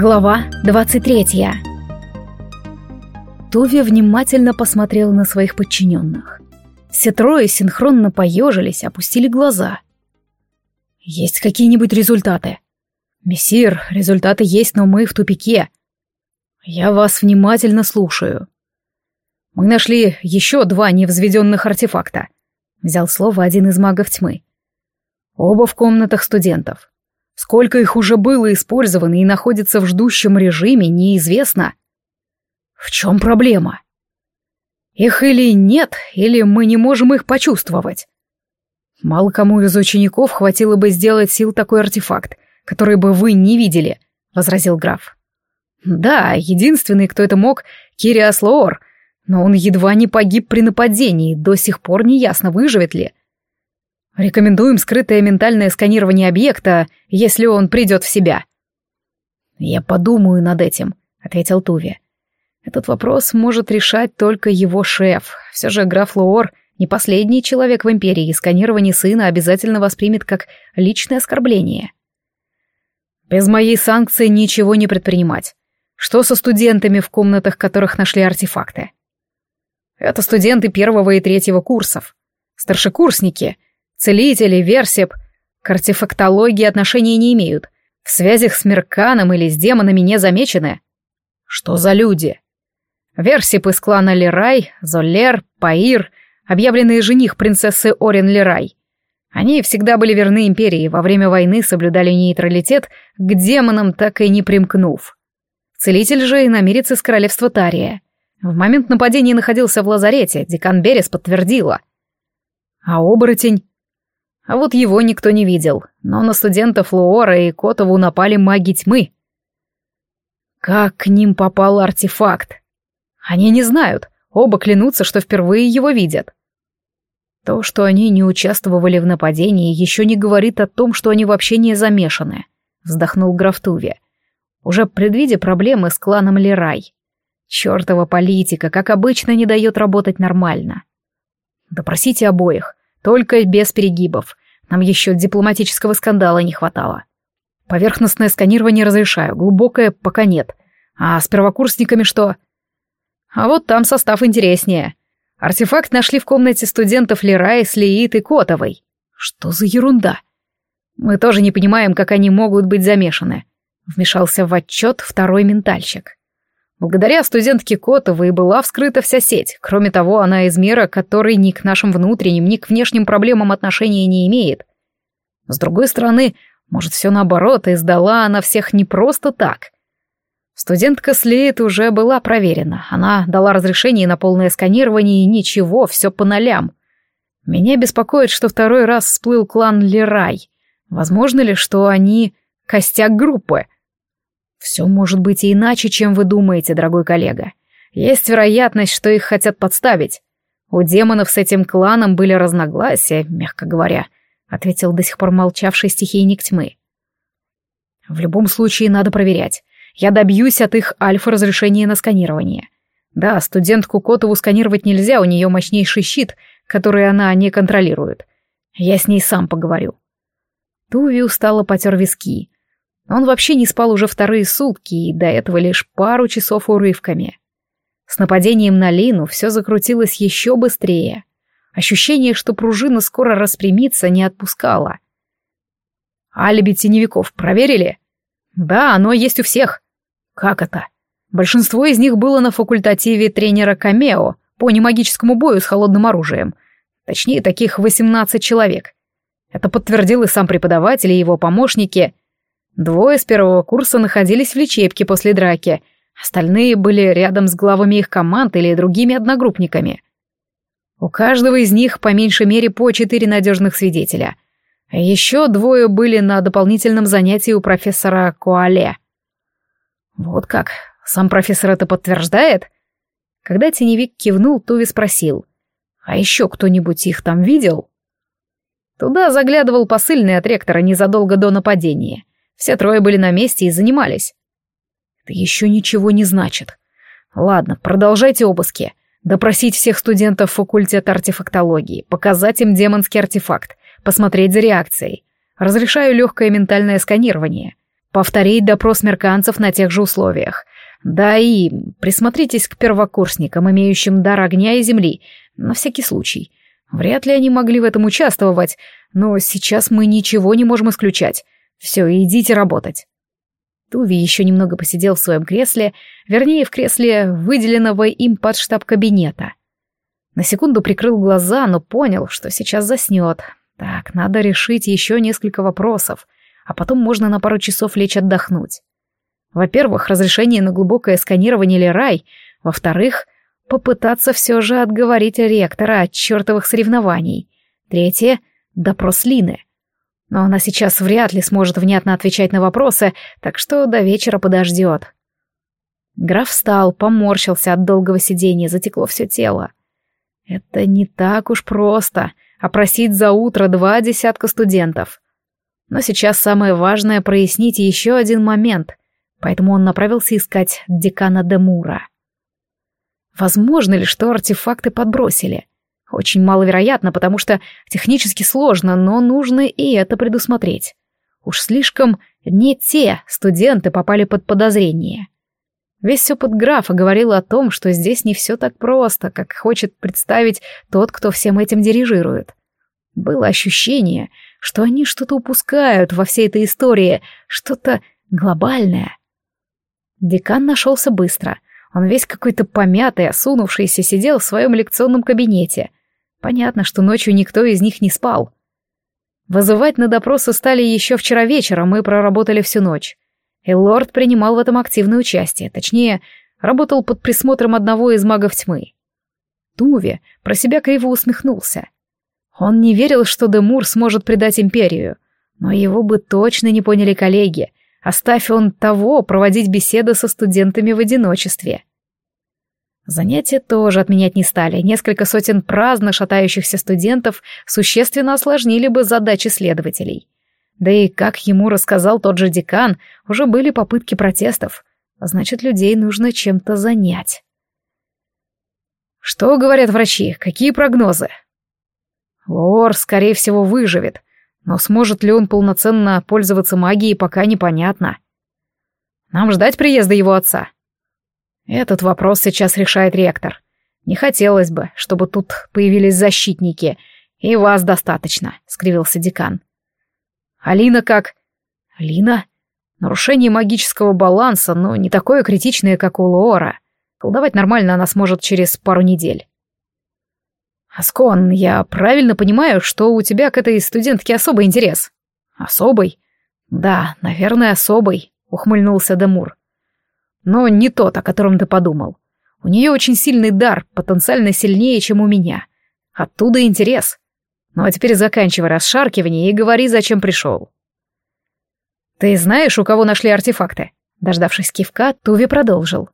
Глава 23 Туви внимательно посмотрел на своих подчиненных. Все трое синхронно поежились, опустили глаза. «Есть какие-нибудь результаты?» «Мессир, результаты есть, но мы в тупике. Я вас внимательно слушаю». «Мы нашли еще два невзведенных артефакта», — взял слово один из магов тьмы. «Оба в комнатах студентов. Сколько их уже было использовано и находится в ждущем режиме, неизвестно. В чем проблема? Их или нет, или мы не можем их почувствовать. Мало кому из учеников хватило бы сделать сил такой артефакт, который бы вы не видели, — возразил граф. Да, единственный, кто это мог, Кириас Лоор, но он едва не погиб при нападении, до сих пор не ясно, выживет ли. Рекомендуем скрытое ментальное сканирование объекта, если он придет в себя. Я подумаю над этим, ответил Туви. Этот вопрос может решать только его шеф. Все же граф Лоор не последний человек в империи, и сканирование сына обязательно воспримет как личное оскорбление. Без моей санкции ничего не предпринимать. Что со студентами в комнатах, которых нашли артефакты? Это студенты первого и третьего курсов. Старшекурсники — Целители, версип к артефактологии отношения не имеют. В связях с Мерканом или с демонами не замечены. Что за люди? Версип из клана Лерай, Золлер, Паир, объявленный жених принцессы Орен Лерай. Они всегда были верны империи, во время войны соблюдали нейтралитет, к демонам так и не примкнув. Целитель же и намерец из королевства Тария. В момент нападения находился в лазарете, декан Берес подтвердила. А оборотень? А вот его никто не видел, но на студентов Луора и Котову напали маги тьмы. Как к ним попал артефакт? Они не знают, оба клянутся, что впервые его видят. То, что они не участвовали в нападении, еще не говорит о том, что они вообще не замешаны, вздохнул граф Туви. Уже предвидя проблемы с кланом Лерай. Чёртова политика, как обычно, не дает работать нормально. Допросите обоих, только без перегибов. Нам еще дипломатического скандала не хватало. Поверхностное сканирование разрешаю, глубокое пока нет. А с первокурсниками что? А вот там состав интереснее. Артефакт нашли в комнате студентов Лерай, Слеит и Котовой. Что за ерунда? Мы тоже не понимаем, как они могут быть замешаны. Вмешался в отчет второй ментальщик. Благодаря студентке Котовой была вскрыта вся сеть. Кроме того, она из мира, который ни к нашим внутренним, ни к внешним проблемам отношения не имеет. С другой стороны, может, все наоборот, и сдала она всех не просто так. Студентка Слеет уже была проверена. Она дала разрешение на полное сканирование, и ничего, все по нолям. Меня беспокоит, что второй раз всплыл клан Лерай. Возможно ли, что они костяк группы — все может быть и иначе, чем вы думаете, дорогой коллега. Есть вероятность, что их хотят подставить. У демонов с этим кланом были разногласия, мягко говоря, ответил до сих пор молчавший стихийник тьмы. В любом случае надо проверять. Я добьюсь от их альфа разрешения на сканирование. Да, студентку Котову сканировать нельзя, у нее мощнейший щит, который она не контролирует. Я с ней сам поговорю. Туви устало потер виски. Он вообще не спал уже вторые сутки и до этого лишь пару часов урывками. С нападением на Лину все закрутилось еще быстрее. Ощущение, что пружина скоро распрямится, не отпускало. Алиби теневиков проверили? Да, оно есть у всех. Как это? Большинство из них было на факультативе тренера Камео по немагическому бою с холодным оружием. Точнее, таких 18 человек. Это подтвердил и сам преподаватель, и его помощники — Двое с первого курса находились в лечебке после драки, остальные были рядом с главами их команд или другими одногруппниками. У каждого из них по меньшей мере по четыре надежных свидетеля. Еще двое были на дополнительном занятии у профессора Куале. Вот как, сам профессор это подтверждает? Когда теневик кивнул, Туви спросил. А еще кто-нибудь их там видел? Туда заглядывал посыльный от ректора незадолго до нападения. Все трое были на месте и занимались. Это еще ничего не значит. Ладно, продолжайте обыски. Допросить всех студентов факультета артефактологии, показать им демонский артефакт, посмотреть за реакцией. Разрешаю легкое ментальное сканирование. повторить допрос мерканцев на тех же условиях. Да и присмотритесь к первокурсникам, имеющим дар огня и земли, на всякий случай. Вряд ли они могли в этом участвовать, но сейчас мы ничего не можем исключать. Все, идите работать. Туви еще немного посидел в своем кресле, вернее, в кресле выделенного им под штаб кабинета. На секунду прикрыл глаза, но понял, что сейчас заснет. Так, надо решить еще несколько вопросов, а потом можно на пару часов лечь отдохнуть. Во-первых, разрешение на глубокое сканирование Лерай. Во-вторых, попытаться все же отговорить ректора от чертовых соревнований. Третье — допрос Лины. Но она сейчас вряд ли сможет внятно отвечать на вопросы, так что до вечера подождет. Граф встал, поморщился от долгого сидения, затекло все тело. Это не так уж просто — опросить за утро два десятка студентов. Но сейчас самое важное — прояснить еще один момент, поэтому он направился искать декана Демура. Возможно ли, что артефакты подбросили? Очень маловероятно, потому что технически сложно, но нужно и это предусмотреть. Уж слишком не те студенты попали под подозрение. Весь опыт графа говорил о том, что здесь не все так просто, как хочет представить тот, кто всем этим дирижирует. Было ощущение, что они что-то упускают во всей этой истории, что-то глобальное. Декан нашелся быстро. Он весь какой-то помятый, осунувшийся, сидел в своем лекционном кабинете. Понятно, что ночью никто из них не спал. Вызывать на допросы стали еще вчера вечером, мы проработали всю ночь. И лорд принимал в этом активное участие, точнее, работал под присмотром одного из магов тьмы. Туви про себя криво усмехнулся. Он не верил, что Демур сможет предать империю, но его бы точно не поняли коллеги, Оставь он того проводить беседы со студентами в одиночестве. Занятия тоже отменять не стали. Несколько сотен праздно шатающихся студентов существенно осложнили бы задачи следователей. Да и, как ему рассказал тот же декан, уже были попытки протестов. А значит, людей нужно чем-то занять. Что говорят врачи? Какие прогнозы? Лор, скорее всего, выживет. Но сможет ли он полноценно пользоваться магией, пока непонятно. Нам ждать приезда его отца? Этот вопрос сейчас решает ректор. Не хотелось бы, чтобы тут появились защитники. И вас достаточно, — скривился декан. Алина как? Алина? Нарушение магического баланса, но не такое критичное, как у Лоора. Колдовать нормально она сможет через пару недель. «Аскон, я правильно понимаю, что у тебя к этой студентке особый интерес?» «Особый?» «Да, наверное, особый», — ухмыльнулся Демур. «Но не тот, о котором ты подумал. У нее очень сильный дар, потенциально сильнее, чем у меня. Оттуда интерес. Ну а теперь заканчивай расшаркивание и говори, зачем пришел». «Ты знаешь, у кого нашли артефакты?» Дождавшись кивка, Туви продолжил.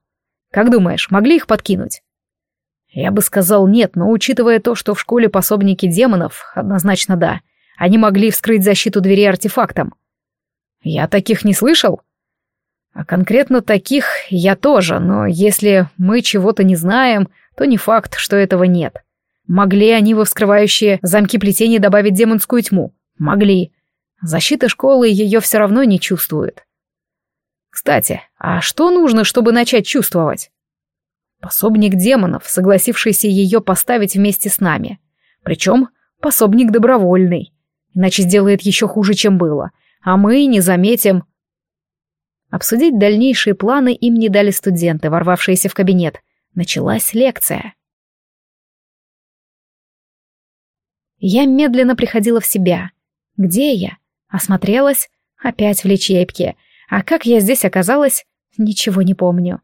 «Как думаешь, могли их подкинуть?» Я бы сказал нет, но учитывая то, что в школе пособники демонов, однозначно да. Они могли вскрыть защиту двери артефактом. Я таких не слышал. А конкретно таких я тоже, но если мы чего-то не знаем, то не факт, что этого нет. Могли они во вскрывающие замки плетения добавить демонскую тьму? Могли. Защита школы ее все равно не чувствует. Кстати, а что нужно, чтобы начать чувствовать? Пособник демонов, согласившийся ее поставить вместе с нами. Причем пособник добровольный. Иначе сделает еще хуже, чем было. А мы не заметим. Обсудить дальнейшие планы им не дали студенты, ворвавшиеся в кабинет. Началась лекция. Я медленно приходила в себя. Где я? Осмотрелась. Опять в лечебке. А как я здесь оказалась, ничего не помню.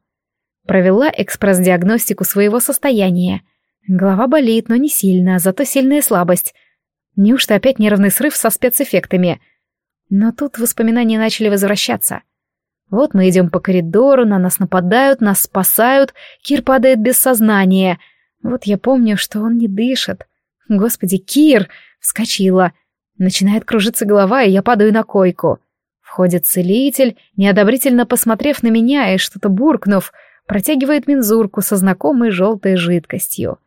Провела экспресс-диагностику своего состояния. Голова болит, но не сильно, зато сильная слабость. Неужто опять нервный срыв со спецэффектами? Но тут воспоминания начали возвращаться. Вот мы идем по коридору, на нас нападают, нас спасают, Кир падает без сознания. Вот я помню, что он не дышит. Господи, Кир! Вскочила. Начинает кружиться голова, и я падаю на койку. Входит целитель, неодобрительно посмотрев на меня и что-то буркнув — протягивает мензурку со знакомой желтой жидкостью.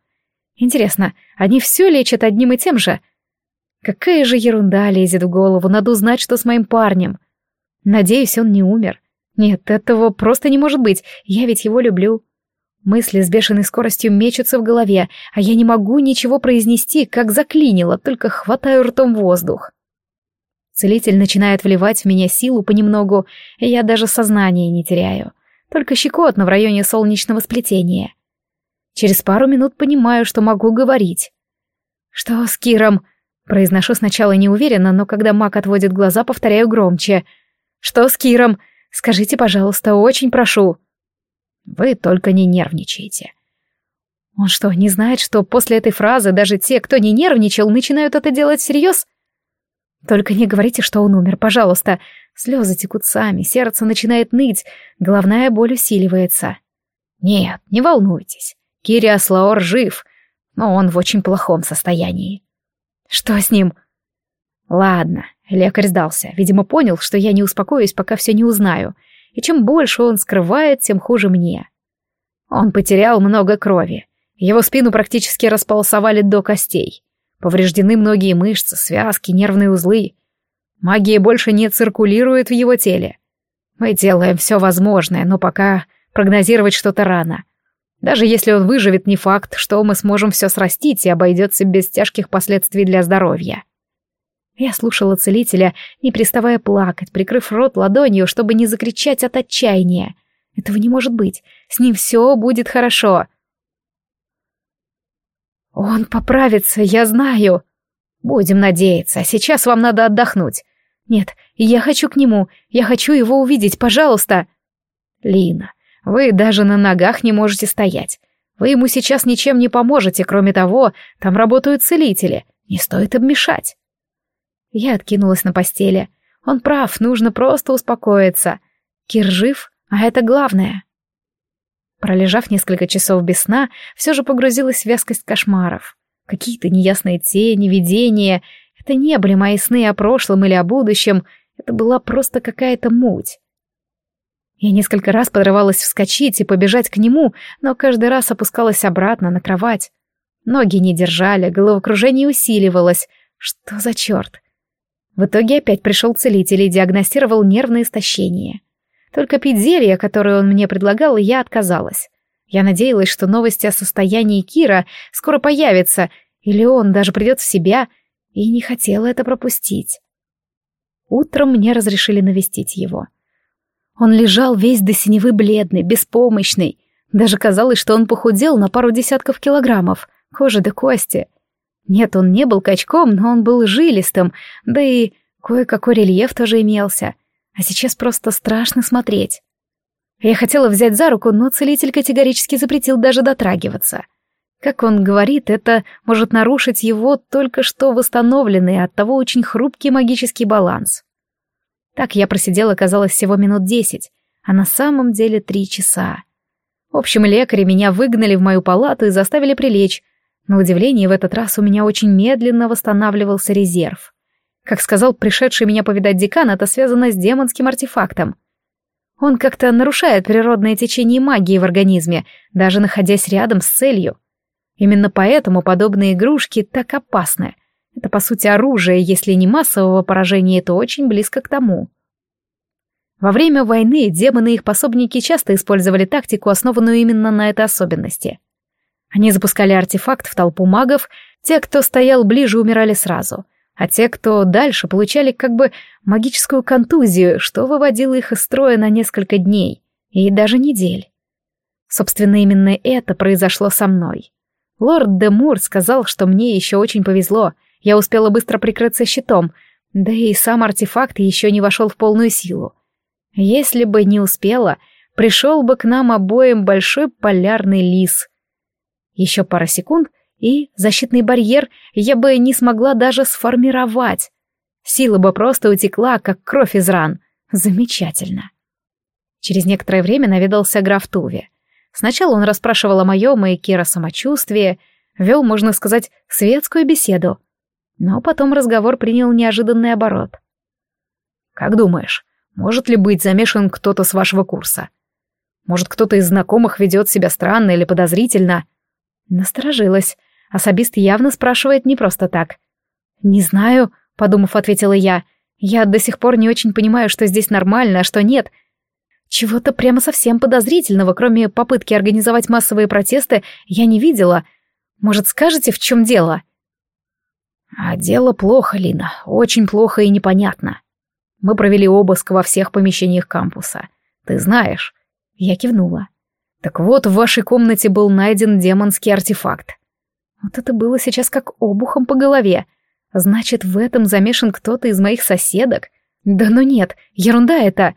Интересно, они все лечат одним и тем же? Какая же ерунда лезет в голову, надо узнать, что с моим парнем. Надеюсь, он не умер. Нет, этого просто не может быть, я ведь его люблю. Мысли с бешеной скоростью мечутся в голове, а я не могу ничего произнести, как заклинило, только хватаю ртом воздух. Целитель начинает вливать в меня силу понемногу, и я даже сознание не теряю. Только щекотно в районе солнечного сплетения. Через пару минут понимаю, что могу говорить. «Что с Киром?» Произношу сначала неуверенно, но когда маг отводит глаза, повторяю громче. «Что с Киром? Скажите, пожалуйста, очень прошу». Вы только не нервничайте. Он что, не знает, что после этой фразы даже те, кто не нервничал, начинают это делать всерьез? Только не говорите, что он умер, пожалуйста. Слезы текут сами, сердце начинает ныть, головная боль усиливается. Нет, не волнуйтесь. Кириас Лаор жив, но он в очень плохом состоянии. Что с ним? Ладно, лекарь сдался. Видимо, понял, что я не успокоюсь, пока все не узнаю и чем больше он скрывает, тем хуже мне. Он потерял много крови. Его спину практически располосовали до костей. Повреждены многие мышцы, связки, нервные узлы. Магия больше не циркулирует в его теле. Мы делаем все возможное, но пока прогнозировать что-то рано. Даже если он выживет, не факт, что мы сможем все срастить и обойдется без тяжких последствий для здоровья. Я слушала целителя, не переставая плакать, прикрыв рот ладонью, чтобы не закричать от отчаяния. Этого не может быть. С ним все будет хорошо. Он поправится, я знаю. Будем надеяться, а сейчас вам надо отдохнуть. Нет, я хочу к нему, я хочу его увидеть, пожалуйста. Лина, вы даже на ногах не можете стоять. Вы ему сейчас ничем не поможете, кроме того, там работают целители. Не стоит им мешать. Я откинулась на постели. Он прав, нужно просто успокоиться. Кир жив, а это главное. Пролежав несколько часов без сна, все же погрузилась в вязкость кошмаров. Какие-то неясные тени, видения. Это не были мои сны о прошлом или о будущем. Это была просто какая-то муть. Я несколько раз подрывалась вскочить и побежать к нему, но каждый раз опускалась обратно на кровать. Ноги не держали, головокружение усиливалось. Что за черт? В итоге опять пришел целитель и диагностировал нервное истощение. Только пить зелье, которое он мне предлагал, я отказалась. Я надеялась, что новости о состоянии Кира скоро появятся, или он даже придет в себя, и не хотела это пропустить. Утром мне разрешили навестить его. Он лежал весь до синевы бледный, беспомощный. Даже казалось, что он похудел на пару десятков килограммов, кожи до кости. Нет, он не был качком, но он был жилистым, да и кое-какой рельеф тоже имелся. А сейчас просто страшно смотреть. Я хотела взять за руку, но целитель категорически запретил даже дотрагиваться. Как он говорит, это может нарушить его только что восстановленный, от того очень хрупкий магический баланс. Так я просидела, казалось, всего минут десять, а на самом деле три часа. В общем, лекари меня выгнали в мою палату и заставили прилечь, на удивление, в этот раз у меня очень медленно восстанавливался резерв. Как сказал пришедший меня повидать декан, это связано с демонским артефактом. Он как-то нарушает природное течение магии в организме, даже находясь рядом с целью. Именно поэтому подобные игрушки так опасны. Это, по сути, оружие, если не массового поражения, то очень близко к тому. Во время войны демоны и их пособники часто использовали тактику, основанную именно на этой особенности. Они запускали артефакт в толпу магов, те, кто стоял ближе, умирали сразу, а те, кто дальше, получали как бы магическую контузию, что выводило их из строя на несколько дней и даже недель. Собственно, именно это произошло со мной. Лорд де Мур сказал, что мне еще очень повезло, я успела быстро прикрыться щитом, да и сам артефакт еще не вошел в полную силу. Если бы не успела, пришел бы к нам обоим большой полярный лис — еще пара секунд, и защитный барьер я бы не смогла даже сформировать. Сила бы просто утекла, как кровь из ран. Замечательно. Через некоторое время наведался граф Туви. Сначала он расспрашивал о моем и Кира самочувствии, вел, можно сказать, светскую беседу. Но потом разговор принял неожиданный оборот. «Как думаешь, может ли быть замешан кто-то с вашего курса? Может, кто-то из знакомых ведет себя странно или подозрительно?» Насторожилась. Особист явно спрашивает не просто так. «Не знаю», — подумав, ответила я. Я до сих пор не очень понимаю, что здесь нормально, а что нет. Чего-то прямо совсем подозрительного, кроме попытки организовать массовые протесты, я не видела. Может, скажете, в чем дело?» А дело плохо, Лина, очень плохо и непонятно. Мы провели обыск во всех помещениях кампуса. Ты знаешь. Я кивнула. Так вот, в вашей комнате был найден демонский артефакт. Вот это было сейчас как обухом по голове. Значит, в этом замешан кто-то из моих соседок? Да ну нет, ерунда это.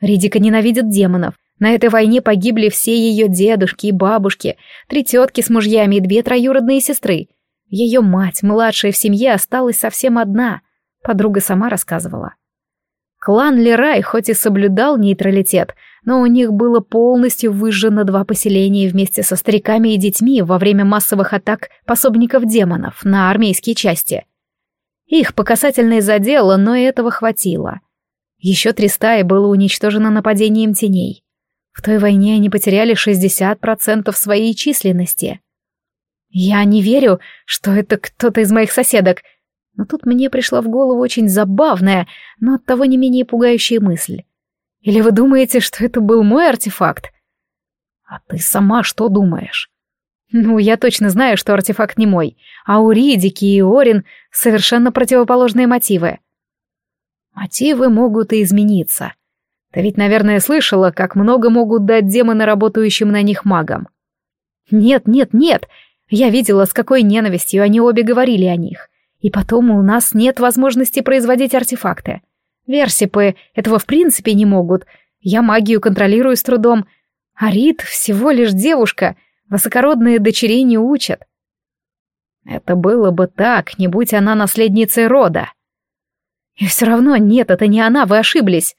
Ридика ненавидит демонов. На этой войне погибли все ее дедушки и бабушки, три тетки с мужьями и две троюродные сестры. Ее мать, младшая в семье, осталась совсем одна. Подруга сама рассказывала. Клан Лерай хоть и соблюдал нейтралитет, но у них было полностью выжжено два поселения вместе со стариками и детьми во время массовых атак пособников демонов на армейские части. Их по касательной задело, но этого хватило. Еще три стаи было уничтожено нападением теней. В той войне они потеряли 60% своей численности — я не верю, что это кто-то из моих соседок. Но тут мне пришла в голову очень забавная, но оттого не менее пугающая мысль. Или вы думаете, что это был мой артефакт? А ты сама что думаешь? Ну, я точно знаю, что артефакт не мой, а у Ридики и Орин совершенно противоположные мотивы. Мотивы могут и измениться. Ты ведь, наверное, слышала, как много могут дать демоны работающим на них магам. Нет, нет, нет, я видела, с какой ненавистью они обе говорили о них. И потом у нас нет возможности производить артефакты. Версипы этого в принципе не могут. Я магию контролирую с трудом. А Рит всего лишь девушка. Высокородные дочерей не учат. Это было бы так, не будь она наследницей рода. И все равно нет, это не она, вы ошиблись.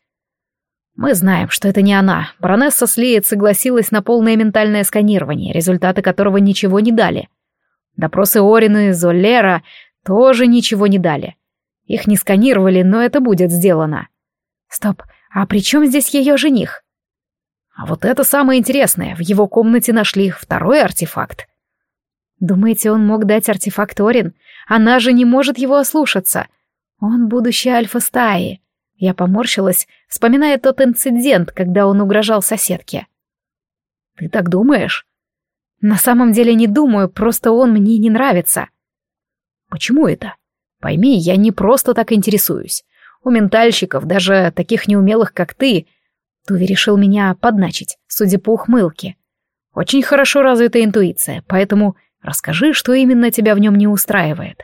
Мы знаем, что это не она. Баронесса Слеет согласилась на полное ментальное сканирование, результаты которого ничего не дали. Допросы Орины и Золлера тоже ничего не дали. Их не сканировали, но это будет сделано. Стоп, а при чем здесь ее жених? А вот это самое интересное, в его комнате нашли второй артефакт. Думаете, он мог дать артефакт Орин? Она же не может его ослушаться. Он будущий альфа-стаи. Я поморщилась, вспоминая тот инцидент, когда он угрожал соседке. «Ты так думаешь?» «На самом деле не думаю, просто он мне не нравится». «Почему это? Пойми, я не просто так интересуюсь. У ментальщиков, даже таких неумелых, как ты...» Туви решил меня подначить, судя по ухмылке. «Очень хорошо развита интуиция, поэтому расскажи, что именно тебя в нем не устраивает».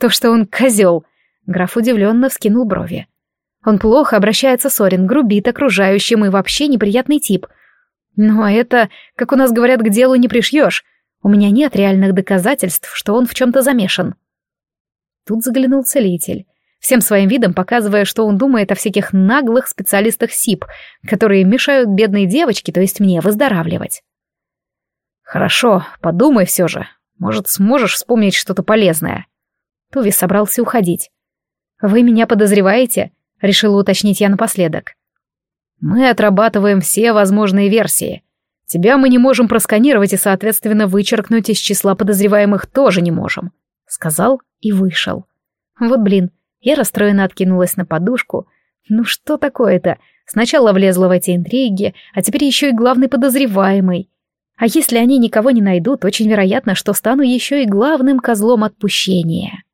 «То, что он козел», — граф удивленно вскинул брови. Он плохо обращается с Орин, грубит окружающим и вообще неприятный тип. Но это, как у нас говорят, к делу не пришьешь. У меня нет реальных доказательств, что он в чем-то замешан. Тут заглянул целитель, всем своим видом показывая, что он думает о всяких наглых специалистах СИП, которые мешают бедной девочке, то есть мне, выздоравливать. «Хорошо, подумай все же. Может, сможешь вспомнить что-то полезное?» Туви собрался уходить. «Вы меня подозреваете?» решила уточнить я напоследок. Мы отрабатываем все возможные версии. Тебя мы не можем просканировать и, соответственно, вычеркнуть из числа подозреваемых тоже не можем. Сказал и вышел. Вот блин, я расстроенно откинулась на подушку. Ну что такое-то? Сначала влезла в эти интриги, а теперь еще и главный подозреваемый. А если они никого не найдут, очень вероятно, что стану еще и главным козлом отпущения.